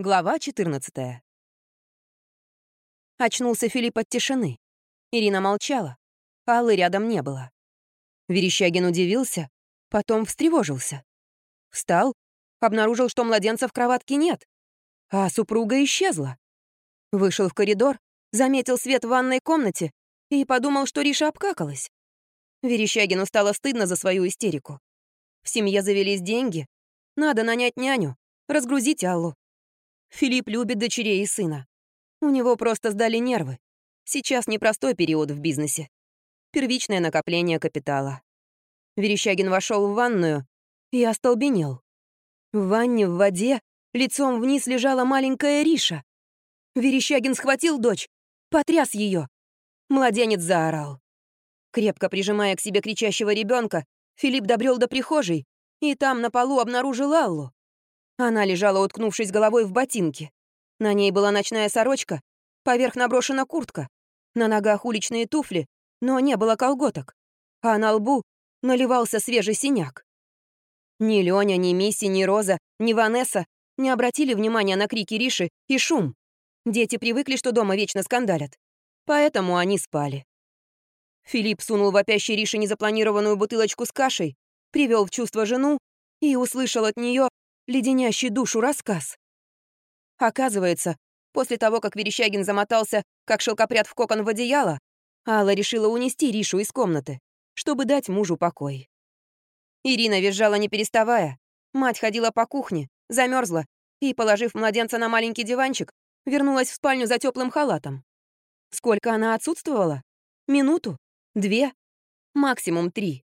Глава 14 Очнулся Филипп от тишины. Ирина молчала. Аллы рядом не было. Верещагин удивился, потом встревожился. Встал, обнаружил, что младенца в кроватке нет, а супруга исчезла. Вышел в коридор, заметил свет в ванной комнате и подумал, что Риша обкакалась. Верещагину стало стыдно за свою истерику. В семье завелись деньги, надо нанять няню, разгрузить Аллу, Филипп любит дочерей и сына. У него просто сдали нервы. Сейчас непростой период в бизнесе. Первичное накопление капитала. Верещагин вошел в ванную и остолбенел. В ванне в воде лицом вниз лежала маленькая Риша. Верещагин схватил дочь, потряс ее. Младенец заорал. Крепко прижимая к себе кричащего ребенка, Филипп добрел до прихожей и там на полу обнаружил Аллу. Она лежала, уткнувшись головой в ботинки. На ней была ночная сорочка, поверх наброшена куртка. На ногах уличные туфли, но не было колготок. А на лбу наливался свежий синяк. Ни Лёня, ни Мисси, ни Роза, ни Ванесса не обратили внимания на крики Риши и шум. Дети привыкли, что дома вечно скандалят. Поэтому они спали. Филипп сунул вопящей Рише незапланированную бутылочку с кашей, привел в чувство жену и услышал от нее леденящий душу рассказ. Оказывается, после того, как Верещагин замотался, как шелкопряд в кокон в одеяло, Алла решила унести Ришу из комнаты, чтобы дать мужу покой. Ирина визжала не переставая. Мать ходила по кухне, замерзла и, положив младенца на маленький диванчик, вернулась в спальню за теплым халатом. Сколько она отсутствовала? Минуту? Две? Максимум три.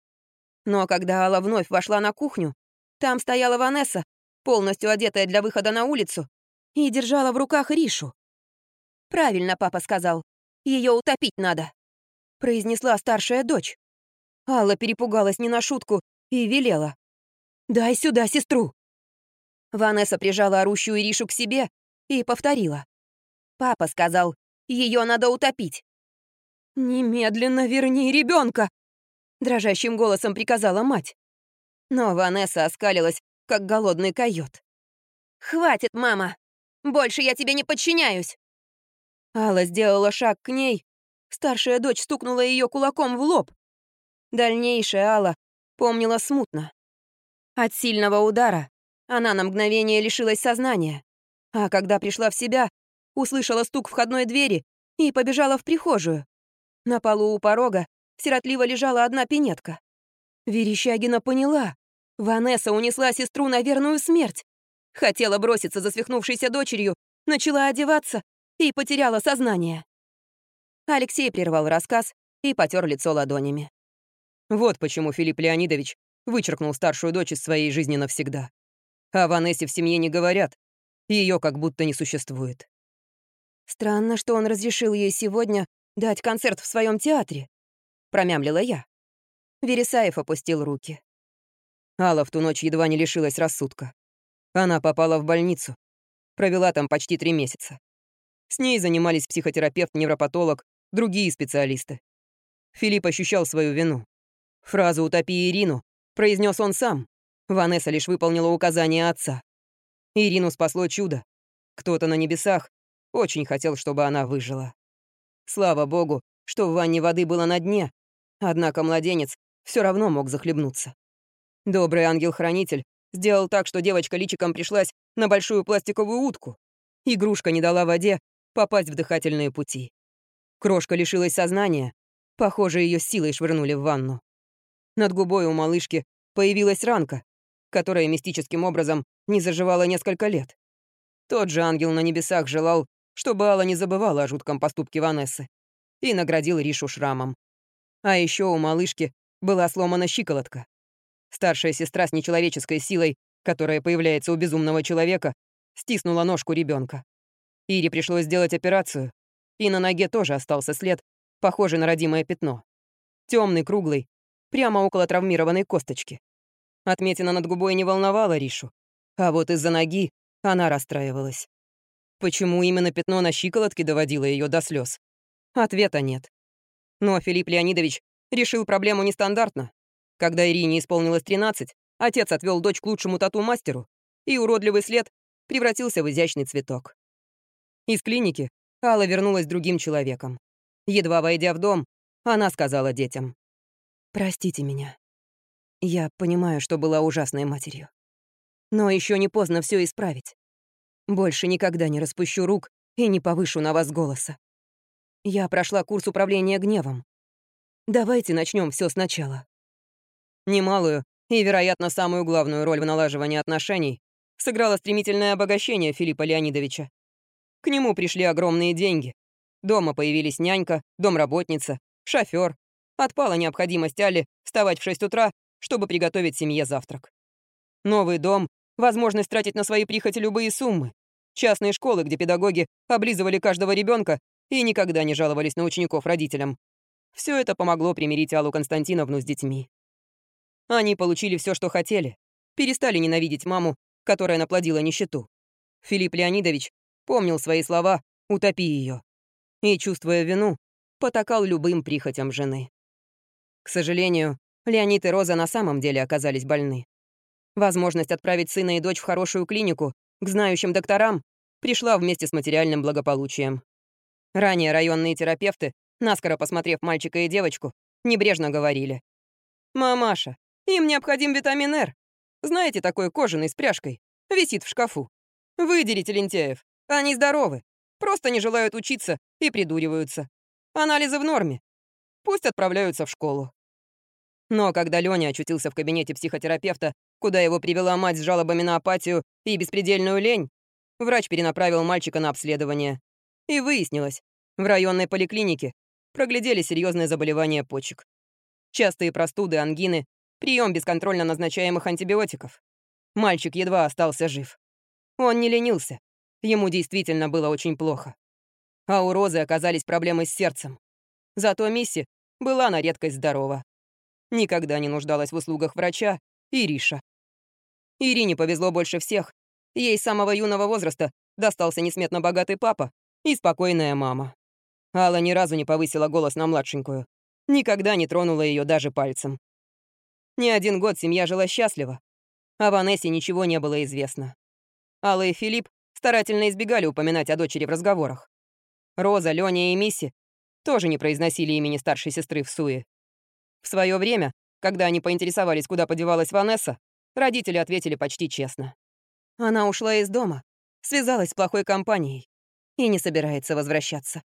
Но когда Алла вновь вошла на кухню, там стояла Ванесса полностью одетая для выхода на улицу, и держала в руках Ришу. «Правильно папа сказал. Ее утопить надо», — произнесла старшая дочь. Алла перепугалась не на шутку и велела. «Дай сюда сестру!» Ванесса прижала орущую Ришу к себе и повторила. «Папа сказал, ее надо утопить». «Немедленно верни ребенка! дрожащим голосом приказала мать. Но Ванесса оскалилась как голодный койот. «Хватит, мама! Больше я тебе не подчиняюсь!» Алла сделала шаг к ней. Старшая дочь стукнула ее кулаком в лоб. Дальнейшая Алла помнила смутно. От сильного удара она на мгновение лишилась сознания, а когда пришла в себя, услышала стук входной двери и побежала в прихожую. На полу у порога сиротливо лежала одна пинетка. Верещагина поняла. Ванесса унесла сестру на верную смерть. Хотела броситься за свихнувшейся дочерью, начала одеваться и потеряла сознание. Алексей прервал рассказ и потер лицо ладонями. Вот почему Филипп Леонидович вычеркнул старшую дочь из своей жизни навсегда. О Ванессе в семье не говорят, ее как будто не существует. Странно, что он разрешил ей сегодня дать концерт в своем театре, промямлила я. Вересаев опустил руки. Алла в ту ночь едва не лишилась рассудка. Она попала в больницу. Провела там почти три месяца. С ней занимались психотерапевт, невропатолог, другие специалисты. Филипп ощущал свою вину. Фразу «утопи Ирину» произнес он сам. Ванесса лишь выполнила указания отца. Ирину спасло чудо. Кто-то на небесах очень хотел, чтобы она выжила. Слава богу, что в ванне воды было на дне, однако младенец все равно мог захлебнуться. Добрый ангел-хранитель сделал так, что девочка личиком пришлась на большую пластиковую утку. Игрушка не дала воде попасть в дыхательные пути. Крошка лишилась сознания. Похоже, ее силой швырнули в ванну. Над губой у малышки появилась ранка, которая мистическим образом не заживала несколько лет. Тот же ангел на небесах желал, чтобы Алла не забывала о жутком поступке Ванессы и наградил Ришу шрамом. А еще у малышки была сломана щиколотка. Старшая сестра с нечеловеческой силой, которая появляется у безумного человека, стиснула ножку ребенка. Ире пришлось сделать операцию, и на ноге тоже остался след, похожий на родимое пятно. Темный, круглый, прямо около травмированной косточки. Отметина над губой не волновала Ришу, а вот из-за ноги она расстраивалась. Почему именно пятно на щиколотке доводило ее до слез? Ответа нет. Но Филипп Леонидович решил проблему нестандартно. Когда Ирине исполнилось 13, отец отвел дочь к лучшему тату-мастеру, и уродливый след превратился в изящный цветок. Из клиники Алла вернулась другим человеком. Едва войдя в дом, она сказала детям. «Простите меня. Я понимаю, что была ужасной матерью. Но еще не поздно все исправить. Больше никогда не распущу рук и не повышу на вас голоса. Я прошла курс управления гневом. Давайте начнем все сначала. Немалую и, вероятно, самую главную роль в налаживании отношений сыграло стремительное обогащение Филиппа Леонидовича. К нему пришли огромные деньги. Дома появились нянька, домработница, шофер. Отпала необходимость Али вставать в 6 утра, чтобы приготовить семье завтрак. Новый дом, возможность тратить на свои прихоти любые суммы. Частные школы, где педагоги облизывали каждого ребенка и никогда не жаловались на учеников родителям. Все это помогло примирить Аллу Константиновну с детьми. Они получили все, что хотели, перестали ненавидеть маму, которая наплодила нищету. Филипп Леонидович помнил свои слова «утопи ее» и, чувствуя вину, потакал любым прихотям жены. К сожалению, Леонид и Роза на самом деле оказались больны. Возможность отправить сына и дочь в хорошую клинику, к знающим докторам, пришла вместе с материальным благополучием. Ранее районные терапевты, наскоро посмотрев мальчика и девочку, небрежно говорили. «Мамаша, им необходим витамин Р. Знаете, такой кожаный с пряжкой. Висит в шкафу. Выдерите лентяев. Они здоровы. Просто не желают учиться и придуриваются. Анализы в норме. Пусть отправляются в школу». Но когда Лёня очутился в кабинете психотерапевта, куда его привела мать с жалобами на апатию и беспредельную лень, врач перенаправил мальчика на обследование. И выяснилось, в районной поликлинике проглядели серьезное заболевание почек. Частые простуды, ангины, прием бесконтрольно назначаемых антибиотиков. Мальчик едва остался жив. Он не ленился. Ему действительно было очень плохо. А у Розы оказались проблемы с сердцем. Зато Мисси была на редкость здорова. Никогда не нуждалась в услугах врача и Риша. Ирине повезло больше всех. Ей с самого юного возраста достался несметно богатый папа, и спокойная мама. Алла ни разу не повысила голос на младшенькую. Никогда не тронула ее даже пальцем. Не один год семья жила счастливо. О Ванессе ничего не было известно. Алла и Филипп старательно избегали упоминать о дочери в разговорах. Роза, Лёня и Мисси тоже не произносили имени старшей сестры в суе. В свое время, когда они поинтересовались, куда подевалась Ванесса, родители ответили почти честно. Она ушла из дома, связалась с плохой компанией и не собирается возвращаться.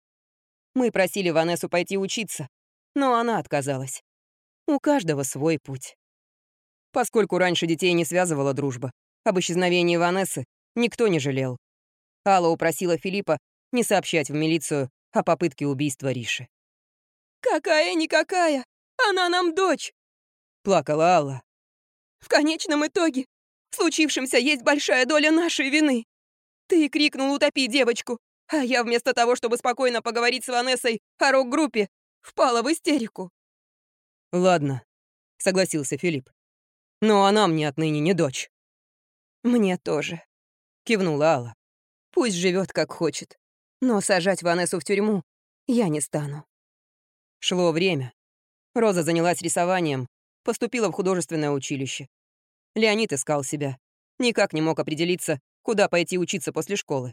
Мы просили Ванессу пойти учиться, но она отказалась. У каждого свой путь. Поскольку раньше детей не связывала дружба, об исчезновении Ванессы никто не жалел. Алла упросила Филиппа не сообщать в милицию о попытке убийства Риши. «Какая-никакая! Она нам дочь!» — плакала Алла. «В конечном итоге в случившемся есть большая доля нашей вины. Ты крикнул «утопи девочку», а я вместо того, чтобы спокойно поговорить с Ванессой о рок-группе, впала в истерику. «Ладно», — согласился Филипп. «Но она мне отныне не дочь». «Мне тоже», — кивнула Алла. «Пусть живет как хочет, но сажать Ванессу в тюрьму я не стану». Шло время. Роза занялась рисованием, поступила в художественное училище. Леонид искал себя. Никак не мог определиться, куда пойти учиться после школы.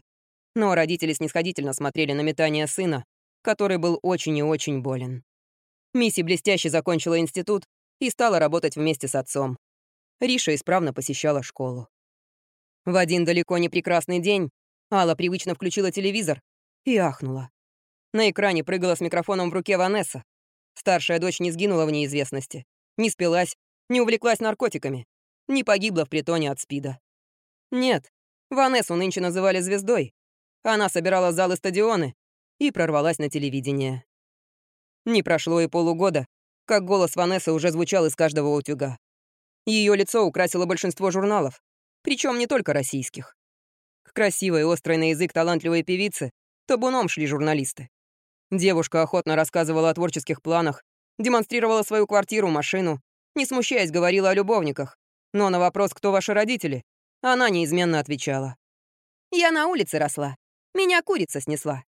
Но родители снисходительно смотрели на метание сына, который был очень и очень болен. Мисси блестяще закончила институт и стала работать вместе с отцом. Риша исправно посещала школу. В один далеко не прекрасный день Алла привычно включила телевизор и ахнула. На экране прыгала с микрофоном в руке Ванесса. Старшая дочь не сгинула в неизвестности, не спилась, не увлеклась наркотиками, не погибла в притоне от СПИДа. Нет, Ванессу нынче называли звездой, она собирала залы стадионы и прорвалась на телевидение. Не прошло и полугода, как голос Ванессы уже звучал из каждого утюга. Ее лицо украсило большинство журналов, причем не только российских. К красивой, острой на язык талантливой певице табуном шли журналисты. Девушка охотно рассказывала о творческих планах, демонстрировала свою квартиру, машину, не смущаясь, говорила о любовниках. Но на вопрос «Кто ваши родители?» она неизменно отвечала. «Я на улице росла. Меня курица снесла.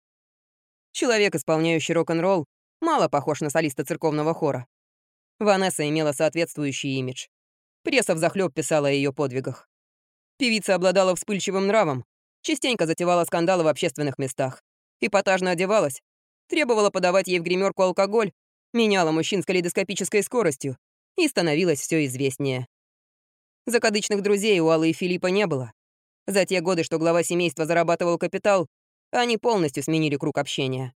Человек, исполняющий рок-н-ролл, мало похож на солиста церковного хора. Ванесса имела соответствующий имидж. Пресса взахлёб писала о ее подвигах. Певица обладала вспыльчивым нравом, частенько затевала скандалы в общественных местах, эпатажно одевалась, требовала подавать ей в гримерку алкоголь, меняла мужчин с калейдоскопической скоростью и становилась все известнее. Закадычных друзей у Аллы и Филиппа не было. За те годы, что глава семейства зарабатывал капитал, они полностью сменили круг общения.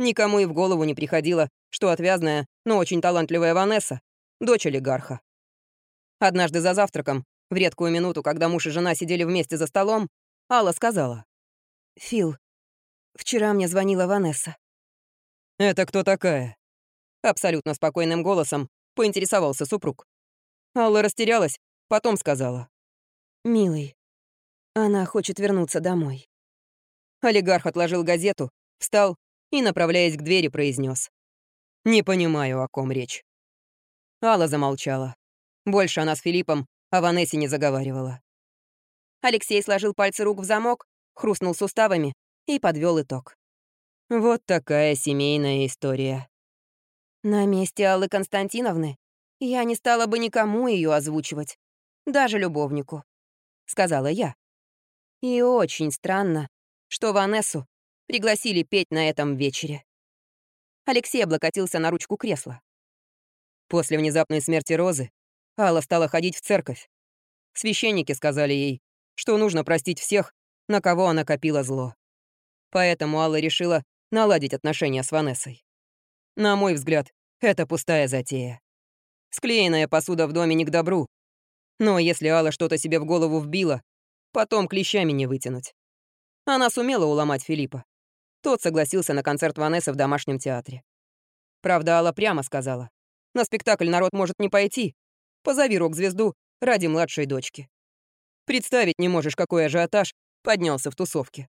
Никому и в голову не приходило, что отвязная, но очень талантливая Ванесса — дочь олигарха. Однажды за завтраком, в редкую минуту, когда муж и жена сидели вместе за столом, Алла сказала. «Фил, вчера мне звонила Ванесса». «Это кто такая?» Абсолютно спокойным голосом поинтересовался супруг. Алла растерялась, потом сказала. «Милый, она хочет вернуться домой». Олигарх отложил газету, встал и, направляясь к двери, произнес: «Не понимаю, о ком речь». Алла замолчала. Больше она с Филиппом о Ванессе не заговаривала. Алексей сложил пальцы рук в замок, хрустнул суставами и подвел итог. Вот такая семейная история. На месте Аллы Константиновны я не стала бы никому ее озвучивать, даже любовнику, сказала я. И очень странно, что Ванессу пригласили петь на этом вечере. Алексей облокотился на ручку кресла. После внезапной смерти Розы Алла стала ходить в церковь. Священники сказали ей, что нужно простить всех, на кого она копила зло. Поэтому Алла решила наладить отношения с Ванессой. На мой взгляд, это пустая затея. Склеенная посуда в доме не к добру. Но если Алла что-то себе в голову вбила, потом клещами не вытянуть. Она сумела уломать Филиппа. Тот согласился на концерт Ванессы в домашнем театре. Правда, Алла прямо сказала. На спектакль народ может не пойти. Позови рок-звезду ради младшей дочки. Представить не можешь, какой ажиотаж поднялся в тусовке.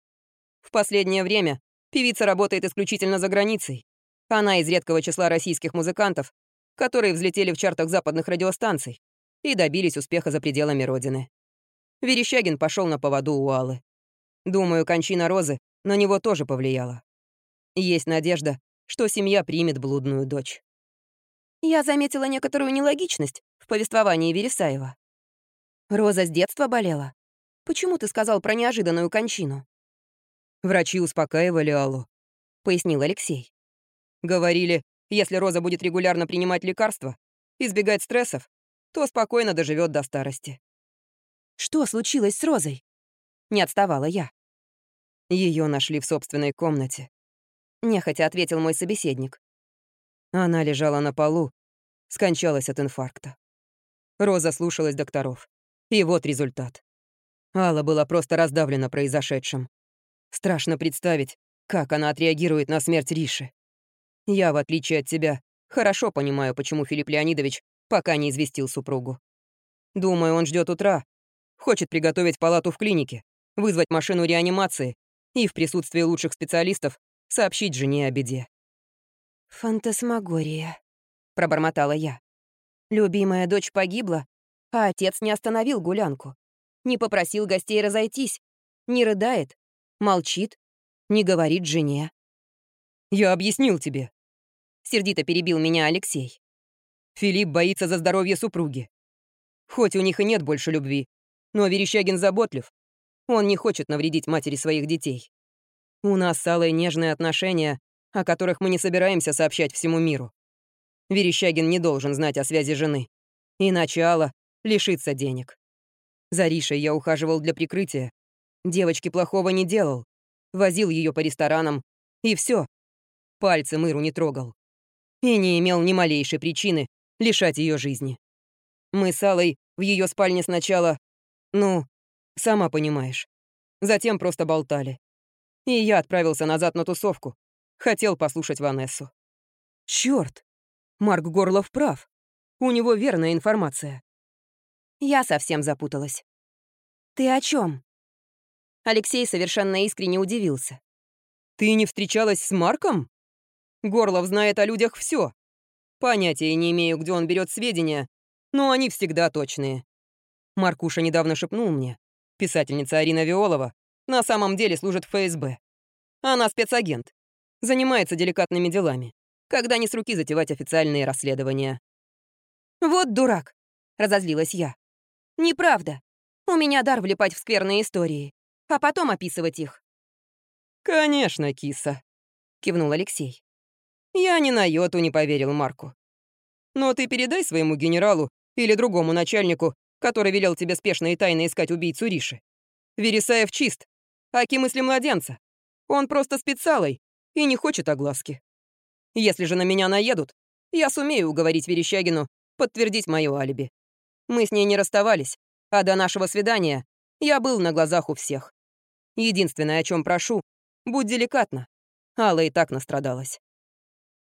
В последнее время певица работает исключительно за границей. Она из редкого числа российских музыкантов, которые взлетели в чартах западных радиостанций и добились успеха за пределами родины. Верещагин пошел на поводу у Аллы. Думаю, кончина Розы на него тоже повлияла. Есть надежда, что семья примет блудную дочь. Я заметила некоторую нелогичность в повествовании Вересаева. Роза с детства болела. Почему ты сказал про неожиданную кончину? Врачи успокаивали Аллу, пояснил Алексей. Говорили, если Роза будет регулярно принимать лекарства, избегать стрессов, то спокойно доживет до старости. Что случилось с Розой? Не отставала я. Ее нашли в собственной комнате. Нехотя ответил мой собеседник. Она лежала на полу, скончалась от инфаркта. Роза слушалась докторов. И вот результат. Алла была просто раздавлена произошедшим. Страшно представить, как она отреагирует на смерть Риши. Я, в отличие от тебя, хорошо понимаю, почему Филипп Леонидович пока не известил супругу. Думаю, он ждет утра, хочет приготовить палату в клинике, вызвать машину реанимации и в присутствии лучших специалистов сообщить жене о беде. «Фантасмагория», — пробормотала я. «Любимая дочь погибла, а отец не остановил гулянку, не попросил гостей разойтись, не рыдает, молчит, не говорит жене». «Я объяснил тебе», — сердито перебил меня Алексей. Филипп боится за здоровье супруги. Хоть у них и нет больше любви, но Верещагин заботлив, он не хочет навредить матери своих детей. У нас с Аллой нежные отношения, о которых мы не собираемся сообщать всему миру. Верещагин не должен знать о связи жены. Иначе Алла лишится денег. За Ришей я ухаживал для прикрытия. Девочке плохого не делал. Возил ее по ресторанам. И все. Пальцы Мыру не трогал. И не имел ни малейшей причины лишать ее жизни. Мы с Аллой в ее спальне сначала... Ну, Сама понимаешь. Затем просто болтали. И я отправился назад на тусовку. Хотел послушать Ванессу. Чёрт! Марк Горлов прав. У него верная информация. Я совсем запуталась. Ты о чем? Алексей совершенно искренне удивился. Ты не встречалась с Марком? Горлов знает о людях все. Понятия не имею, где он берет сведения, но они всегда точные. Маркуша недавно шепнул мне, Писательница Арина Виолова на самом деле служит в ФСБ. Она спецагент. Занимается деликатными делами, когда не с руки затевать официальные расследования. «Вот дурак!» — разозлилась я. «Неправда. У меня дар влипать в скверные истории, а потом описывать их. «Конечно, киса», — кивнул Алексей. «Я ни на йоту не поверил Марку. Но ты передай своему генералу или другому начальнику, который велел тебе спешно и тайно искать убийцу Риши. Вересаев чист, аки мысли младенца. Он просто специалой и не хочет огласки. Если же на меня наедут, я сумею уговорить Верещагину подтвердить мое алиби. Мы с ней не расставались, а до нашего свидания я был на глазах у всех. Единственное, о чем прошу, будь деликатна. Алла и так настрадалась.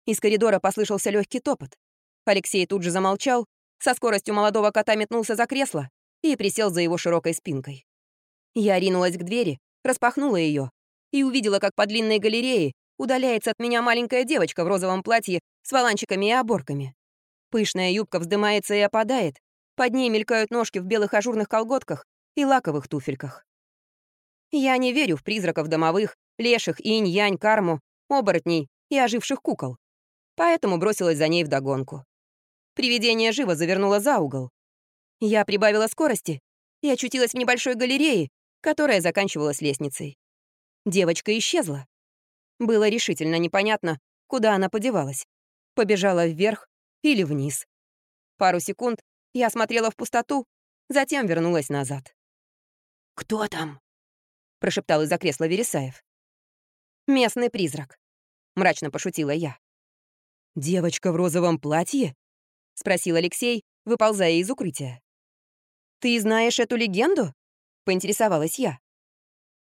Из коридора послышался легкий топот. Алексей тут же замолчал, со скоростью молодого кота метнулся за кресло и присел за его широкой спинкой. Я ринулась к двери, распахнула ее и увидела, как по длинной галерее удаляется от меня маленькая девочка в розовом платье с воланчиками и оборками. Пышная юбка вздымается и опадает, под ней мелькают ножки в белых ажурных колготках и лаковых туфельках. Я не верю в призраков домовых, леших, инь-янь, карму, оборотней и оживших кукол. Поэтому бросилась за ней вдогонку. Привидение живо завернуло за угол. Я прибавила скорости и очутилась в небольшой галерее, которая заканчивалась лестницей. Девочка исчезла. Было решительно непонятно, куда она подевалась. Побежала вверх или вниз. Пару секунд я смотрела в пустоту, затем вернулась назад. «Кто там?» — прошептал из-за кресла Вересаев. «Местный призрак», — мрачно пошутила я. «Девочка в розовом платье?» — спросил Алексей, выползая из укрытия. «Ты знаешь эту легенду?» — поинтересовалась я.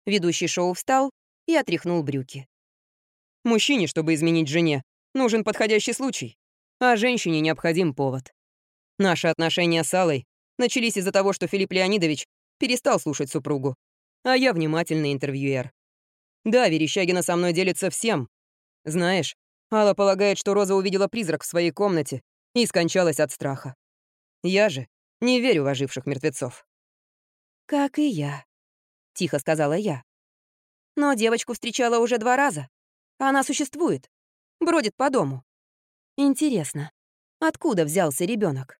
Ведущий шоу встал и отряхнул брюки. «Мужчине, чтобы изменить жене, нужен подходящий случай, а женщине необходим повод. Наши отношения с Аллой начались из-за того, что Филипп Леонидович перестал слушать супругу, а я внимательный интервьюер. Да, Верещагина со мной делится всем. Знаешь, Алла полагает, что Роза увидела призрак в своей комнате и скончалась от страха. Я же не верю в оживших мертвецов. «Как и я», — тихо сказала я. «Но девочку встречала уже два раза. Она существует, бродит по дому. Интересно, откуда взялся ребенок?